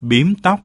Biếm tóc.